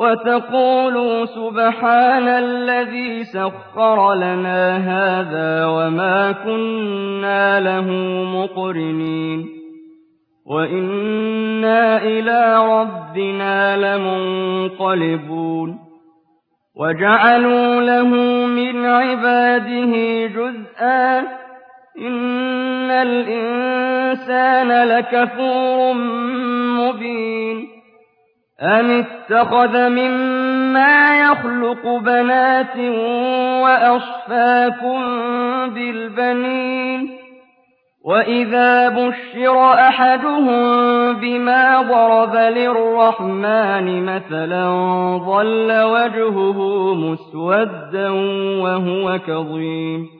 وتقولوا سبحان الذي سخر لنا هذا وما كنا له مقرنين وإنا إلى ربنا لمنقلبون وجعلوا له من عباده جزءا إن الإنسان لكفور مبين أَمِ اتَّخَذَ مِمَّا يَخْلُقُ بَنَاتٍ وَأَصْفَاكُم بِالْبَنِينَ وَإِذَا بُشِّرَ أَحَدُهُم بِمَا ضَرَبَ لِلرَّحْمَٰنِ مَثَلًا ظَلَّ وَجْهُهُ مُسْوَدًّا وَهُوَ كَظِيمٌ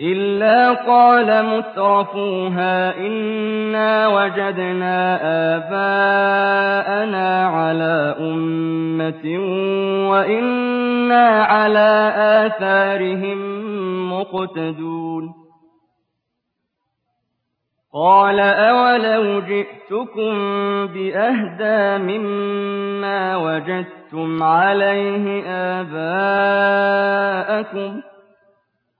إِلَّا قَالَ مُتْرَفُوهَا إِنَّا وَجَدْنَا آبَاءَنَا عَلَىٰ أُمَّةٍ وَإِنَّا عَلَىٰ آثَارِهِم مُّقْتَدُونَ قَالَ أَوَلَوْ جِئْتُكُم بِأَهْدَىٰ مِمَّا وَجَدتُّمْ عَلَيْهِ آبَاءَكُمْ ۖ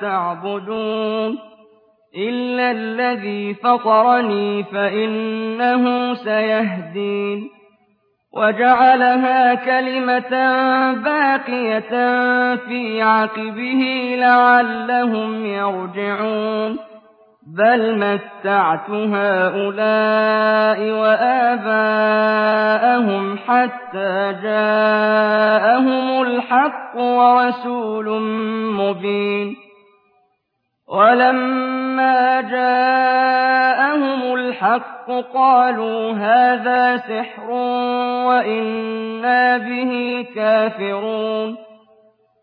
تعبدون إلا الذي فطرني فإنه سيهدين وجعلها كلمة باقية في عقبه لعلهم يرجعون بل متعت هؤلاء وآباءهم حتى جاءهم الحق ورسول مبين. ولما جاءهم الحق قالوا هذا سحر وإنا به كافرون.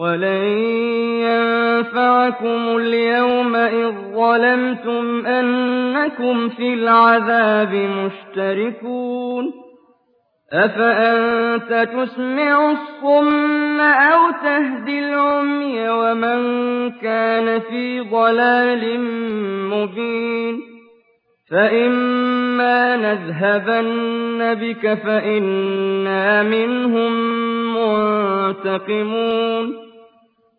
ولن ينفعكم اليوم إذ ظلمتم أنكم في العذاب مشتركون. أفأنت تسمع الصم أو تهدي العمي ومن كان في ضلال مبين؟ فإما نذهبن بك فإنا منهم منتقمون.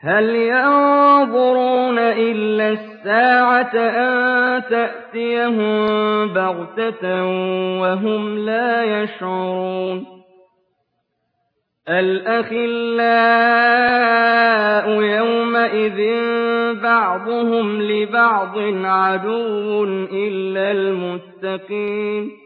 هَلْ يَنظُرُونَ إِلَّا السَّاعَةَ أَن تَأْتِيَهُم بَغْتَةً وَهُمْ لَا يَشْعُرُونَ؟ الْأَخِلَّاءُ يَوْمَئِذٍ بَعْضُهُمْ لِبَعْضٍ عَدُوٌّ إِلَّا الْمُتَّقِينَ.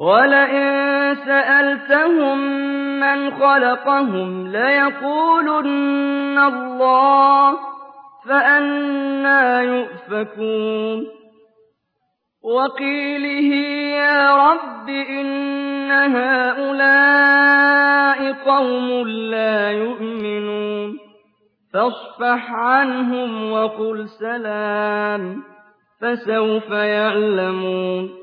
وَلَئِن سَأَلْتَهُم مَّنْ خَلَقَهُمْ لَيَقُولُنَّ اللَّهُ ۖ فَأَنَّىٰ يُؤْفَكُونَ. وَقِيلِهِ يَا رَبِّ إِنَّ هَٰؤُلَاءِ قَوْمٌ لَّا يُؤْمِنُونَ. فَاصْفَحْ عَنْهُمْ وَقُلْ سَلَامٌ ۚ فَسَوْفَ يَعْلَمُونَ.